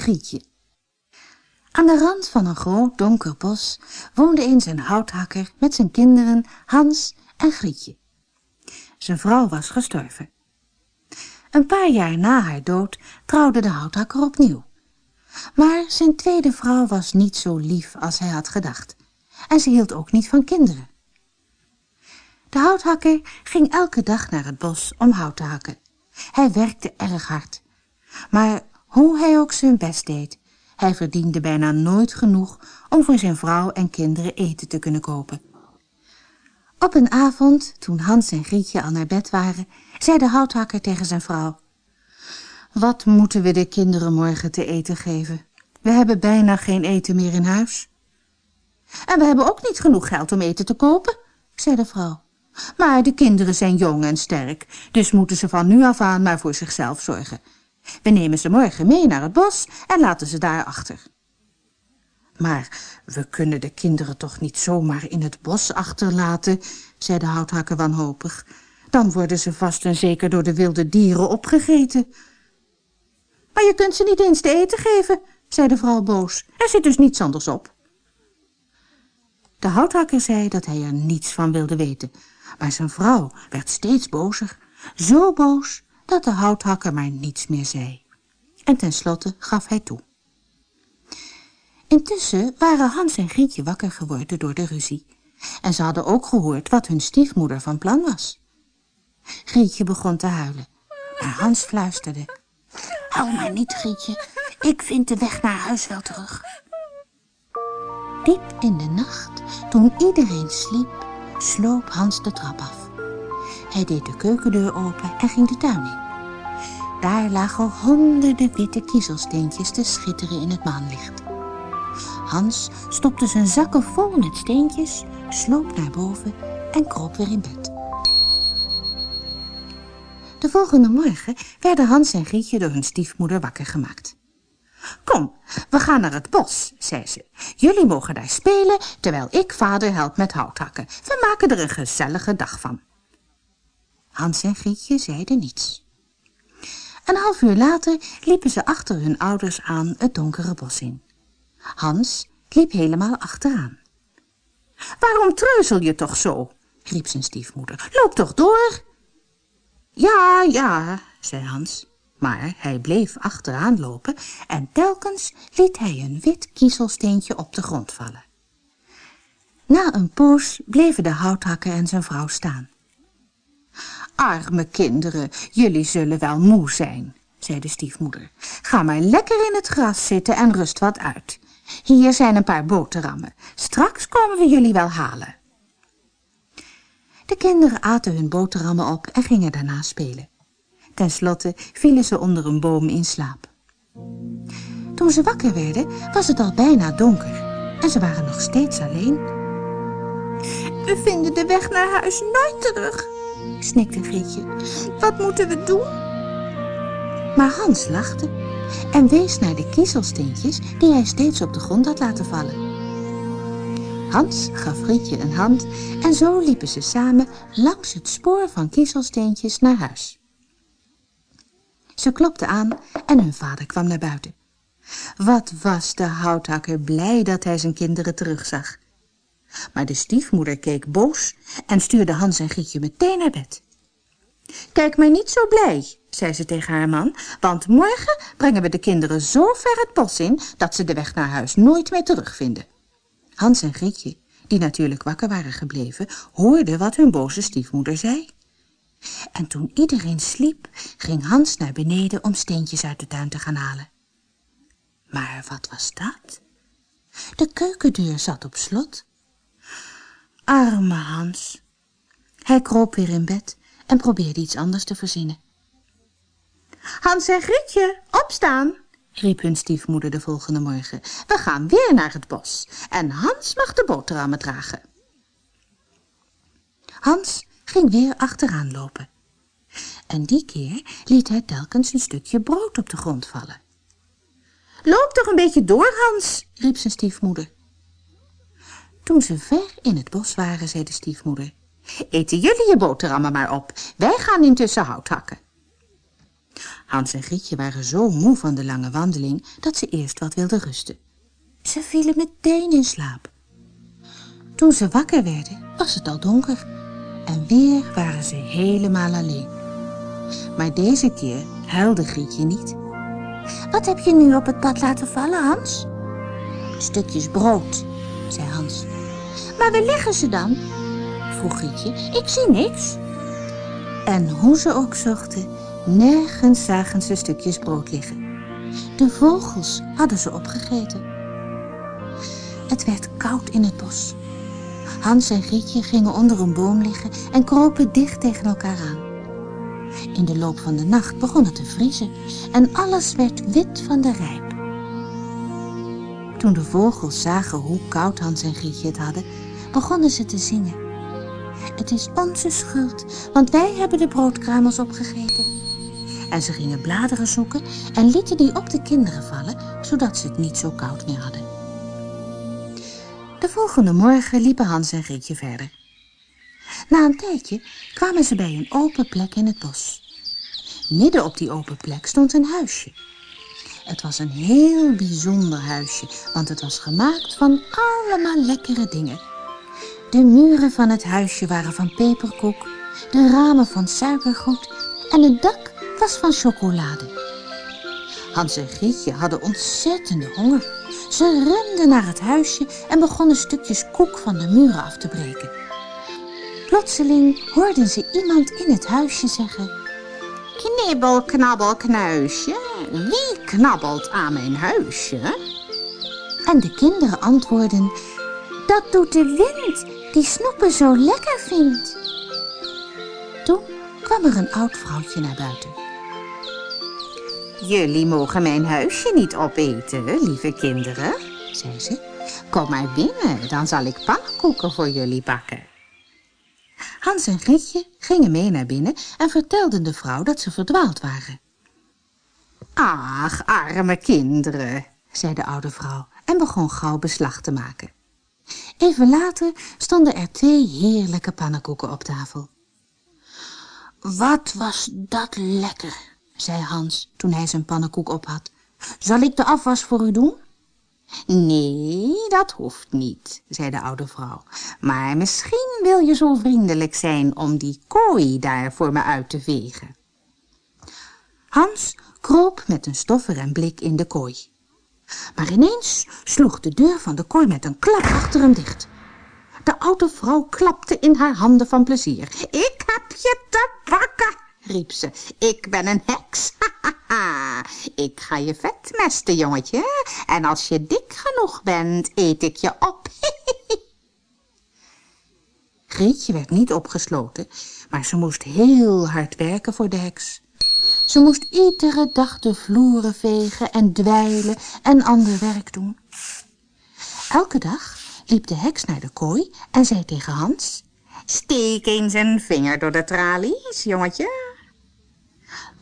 Grietje Aan de rand van een groot donker bos woonde eens een houthakker met zijn kinderen Hans en Grietje. Zijn vrouw was gestorven. Een paar jaar na haar dood trouwde de houthakker opnieuw. Maar zijn tweede vrouw was niet zo lief als hij had gedacht. En ze hield ook niet van kinderen. De houthakker ging elke dag naar het bos om hout te hakken. Hij werkte erg hard. Maar hoe hij ook zijn best deed, hij verdiende bijna nooit genoeg om voor zijn vrouw en kinderen eten te kunnen kopen. Op een avond, toen Hans en Grietje al naar bed waren, zei de houthakker tegen zijn vrouw. Wat moeten we de kinderen morgen te eten geven? We hebben bijna geen eten meer in huis. En we hebben ook niet genoeg geld om eten te kopen, zei de vrouw. Maar de kinderen zijn jong en sterk, dus moeten ze van nu af aan maar voor zichzelf zorgen. We nemen ze morgen mee naar het bos en laten ze daar achter. Maar we kunnen de kinderen toch niet zomaar in het bos achterlaten, zei de houthakker wanhopig. Dan worden ze vast en zeker door de wilde dieren opgegeten. Maar je kunt ze niet eens te eten geven, zei de vrouw boos. Er zit dus niets anders op. De houthakker zei dat hij er niets van wilde weten, maar zijn vrouw werd steeds bozer, zo boos dat de houthakker maar niets meer zei. En tenslotte gaf hij toe. Intussen waren Hans en Grietje wakker geworden door de ruzie. En ze hadden ook gehoord wat hun stiefmoeder van plan was. Grietje begon te huilen, maar Hans fluisterde. Huil maar niet, Grietje. Ik vind de weg naar huis wel terug. Diep in de nacht, toen iedereen sliep, sloop Hans de trap af. Hij deed de keukendeur open en ging de tuin in. Daar lagen honderden witte kiezelsteentjes te schitteren in het maanlicht. Hans stopte zijn zakken vol met steentjes, sloop naar boven en kroop weer in bed. De volgende morgen werden Hans en Grietje door hun stiefmoeder wakker gemaakt. Kom, we gaan naar het bos, zei ze. Jullie mogen daar spelen, terwijl ik vader help met houthakken. We maken er een gezellige dag van. Hans en Grietje zeiden niets. Een half uur later liepen ze achter hun ouders aan het donkere bos in. Hans liep helemaal achteraan. Waarom treuzel je toch zo? riep zijn stiefmoeder. Loop toch door. Ja, ja, zei Hans. Maar hij bleef achteraan lopen en telkens liet hij een wit kiezelsteentje op de grond vallen. Na een poos bleven de houthakker en zijn vrouw staan. Arme kinderen, jullie zullen wel moe zijn, zei de stiefmoeder. Ga maar lekker in het gras zitten en rust wat uit. Hier zijn een paar boterhammen. Straks komen we jullie wel halen. De kinderen aten hun boterhammen op en gingen daarna spelen. Ten slotte vielen ze onder een boom in slaap. Toen ze wakker werden, was het al bijna donker en ze waren nog steeds alleen. We vinden de weg naar huis nooit terug, snikte Grietje. Wat moeten we doen? Maar Hans lachte en wees naar de kiezelsteentjes die hij steeds op de grond had laten vallen. Hans gaf Grietje een hand en zo liepen ze samen langs het spoor van kiezelsteentjes naar huis. Ze klopte aan en hun vader kwam naar buiten. Wat was de houthakker blij dat hij zijn kinderen terugzag. Maar de stiefmoeder keek boos en stuurde Hans en Grietje meteen naar bed. Kijk maar niet zo blij, zei ze tegen haar man, want morgen brengen we de kinderen zo ver het bos in dat ze de weg naar huis nooit meer terugvinden. Hans en Grietje, die natuurlijk wakker waren gebleven, hoorden wat hun boze stiefmoeder zei. En toen iedereen sliep, ging Hans naar beneden om steentjes uit de tuin te gaan halen. Maar wat was dat? De keukendeur zat op slot. Arme Hans. Hij kroop weer in bed en probeerde iets anders te verzinnen. Hans en Grietje, opstaan, riep hun stiefmoeder de volgende morgen. We gaan weer naar het bos en Hans mag de boterhammen dragen. Hans ging weer achteraan lopen. En die keer liet hij telkens een stukje brood op de grond vallen. Loop toch een beetje door, Hans, riep zijn stiefmoeder. Toen ze ver in het bos waren, zei de stiefmoeder, eten jullie je boterhammen maar op. Wij gaan intussen hout hakken. Hans en Grietje waren zo moe van de lange wandeling dat ze eerst wat wilden rusten. Ze vielen meteen in slaap. Toen ze wakker werden, was het al donker en weer waren ze helemaal alleen. Maar deze keer huilde Grietje niet. Wat heb je nu op het pad laten vallen, Hans? Stukjes brood, zei Hans. Maar waar liggen ze dan? vroeg Grietje. Ik zie niks. En hoe ze ook zochten, nergens zagen ze stukjes brood liggen. De vogels hadden ze opgegeten. Het werd koud in het bos. Hans en Grietje gingen onder een boom liggen en kropen dicht tegen elkaar aan. In de loop van de nacht begon het te vriezen en alles werd wit van de rijp. Toen de vogels zagen hoe koud Hans en Grietje het hadden, begonnen ze te zingen. Het is onze schuld, want wij hebben de broodkruimels opgegeten. En ze gingen bladeren zoeken en lieten die op de kinderen vallen, zodat ze het niet zo koud meer hadden. De volgende morgen liepen Hans en Grietje verder. Na een tijdje kwamen ze bij een open plek in het bos. Midden op die open plek stond een huisje. Het was een heel bijzonder huisje, want het was gemaakt van allemaal lekkere dingen. De muren van het huisje waren van peperkoek, de ramen van suikergoed en het dak was van chocolade. Hans en Grietje hadden ontzettende honger. Ze renden naar het huisje en begonnen stukjes koek van de muren af te breken. Plotseling hoorden ze iemand in het huisje zeggen... Knibbel, knabbel, knuisje, wie knabbelt aan mijn huisje? En de kinderen antwoorden... Dat doet de wind, die snoepen zo lekker vindt. Toen kwam er een oud vrouwtje naar buiten. Jullie mogen mijn huisje niet opeten, lieve kinderen, zei ze. Kom maar binnen, dan zal ik pannenkoeken voor jullie bakken. Hans en Grietje gingen mee naar binnen en vertelden de vrouw dat ze verdwaald waren. Ach, arme kinderen, zei de oude vrouw en begon gauw beslag te maken. Even later stonden er twee heerlijke pannenkoeken op tafel. Wat was dat lekker, zei Hans toen hij zijn pannenkoek op had. Zal ik de afwas voor u doen? Nee, dat hoeft niet, zei de oude vrouw. Maar misschien wil je zo vriendelijk zijn om die kooi daar voor me uit te vegen. Hans kroop met een stoffer en blik in de kooi. Maar ineens sloeg de deur van de kooi met een klap achter hem dicht. De oude vrouw klapte in haar handen van plezier. Ik heb je te pakken, riep ze. Ik ben een heks. ik ga je vet mesten, jongetje. En als je dik genoeg bent, eet ik je op. Grietje werd niet opgesloten, maar ze moest heel hard werken voor de heks. Ze moest iedere dag de vloeren vegen en dweilen en ander werk doen. Elke dag liep de heks naar de kooi en zei tegen Hans... Steek eens een vinger door de tralies, jongetje.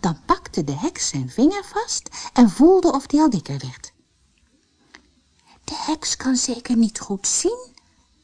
Dan pakte de heks zijn vinger vast en voelde of die al dikker werd. De heks kan zeker niet goed zien,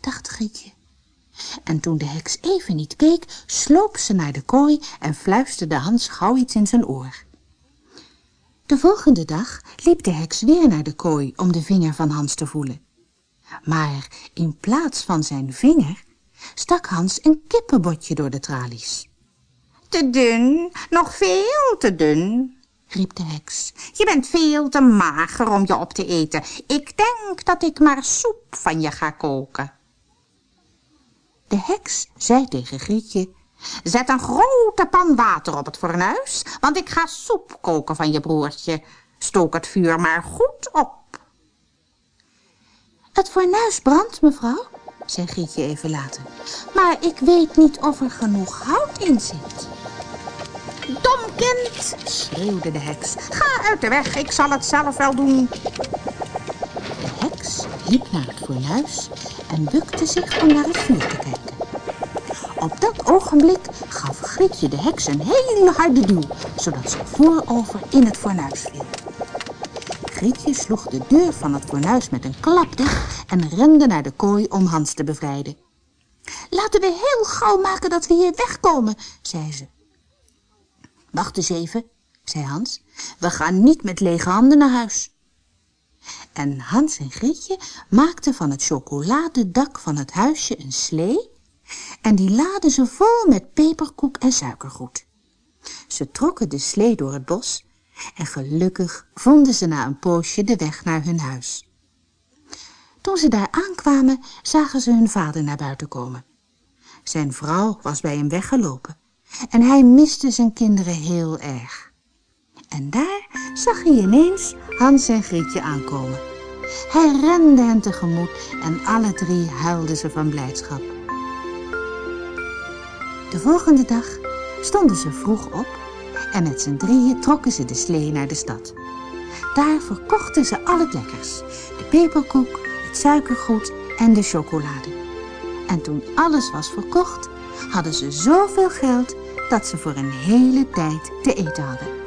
dacht Grietje. En toen de heks even niet keek, sloop ze naar de kooi en fluisterde Hans gauw iets in zijn oor. De volgende dag liep de heks weer naar de kooi om de vinger van Hans te voelen. Maar in plaats van zijn vinger stak Hans een kippenbotje door de tralies. Te dun, nog veel te dun, riep de heks. Je bent veel te mager om je op te eten. Ik denk dat ik maar soep van je ga koken. De heks zei tegen Grietje, zet een grote pan water op het fornuis, want ik ga soep koken van je broertje. Stook het vuur maar goed op. Het fornuis brandt, mevrouw, zei Grietje even later. Maar ik weet niet of er genoeg hout in zit. Dom kind, schreeuwde de heks. Ga uit de weg, ik zal het zelf wel doen. De heks liep naar het fornuis en bukte zich om naar het vuur te kijken. Op dat ogenblik gaf Grietje de heks een hele harde duw, zodat ze voorover in het fornuis viel. Grietje sloeg de deur van het fornuis met een klap dicht en rende naar de kooi om Hans te bevrijden. Laten we heel gauw maken dat we hier wegkomen, zei ze. Wacht eens even, zei Hans. We gaan niet met lege handen naar huis. En Hans en Grietje maakten van het chocoladedak van het huisje een slee en die laden ze vol met peperkoek en suikergoed. Ze trokken de slee door het bos en gelukkig vonden ze na een poosje de weg naar hun huis. Toen ze daar aankwamen, zagen ze hun vader naar buiten komen. Zijn vrouw was bij hem weggelopen en hij miste zijn kinderen heel erg. En daar zag hij ineens Hans en Grietje aankomen. Hij rende hen tegemoet en alle drie huilden ze van blijdschap. De volgende dag stonden ze vroeg op en met z'n drieën trokken ze de slee naar de stad. Daar verkochten ze al het lekkers, de peperkoek, het suikergoed en de chocolade. En toen alles was verkocht, hadden ze zoveel geld dat ze voor een hele tijd te eten hadden.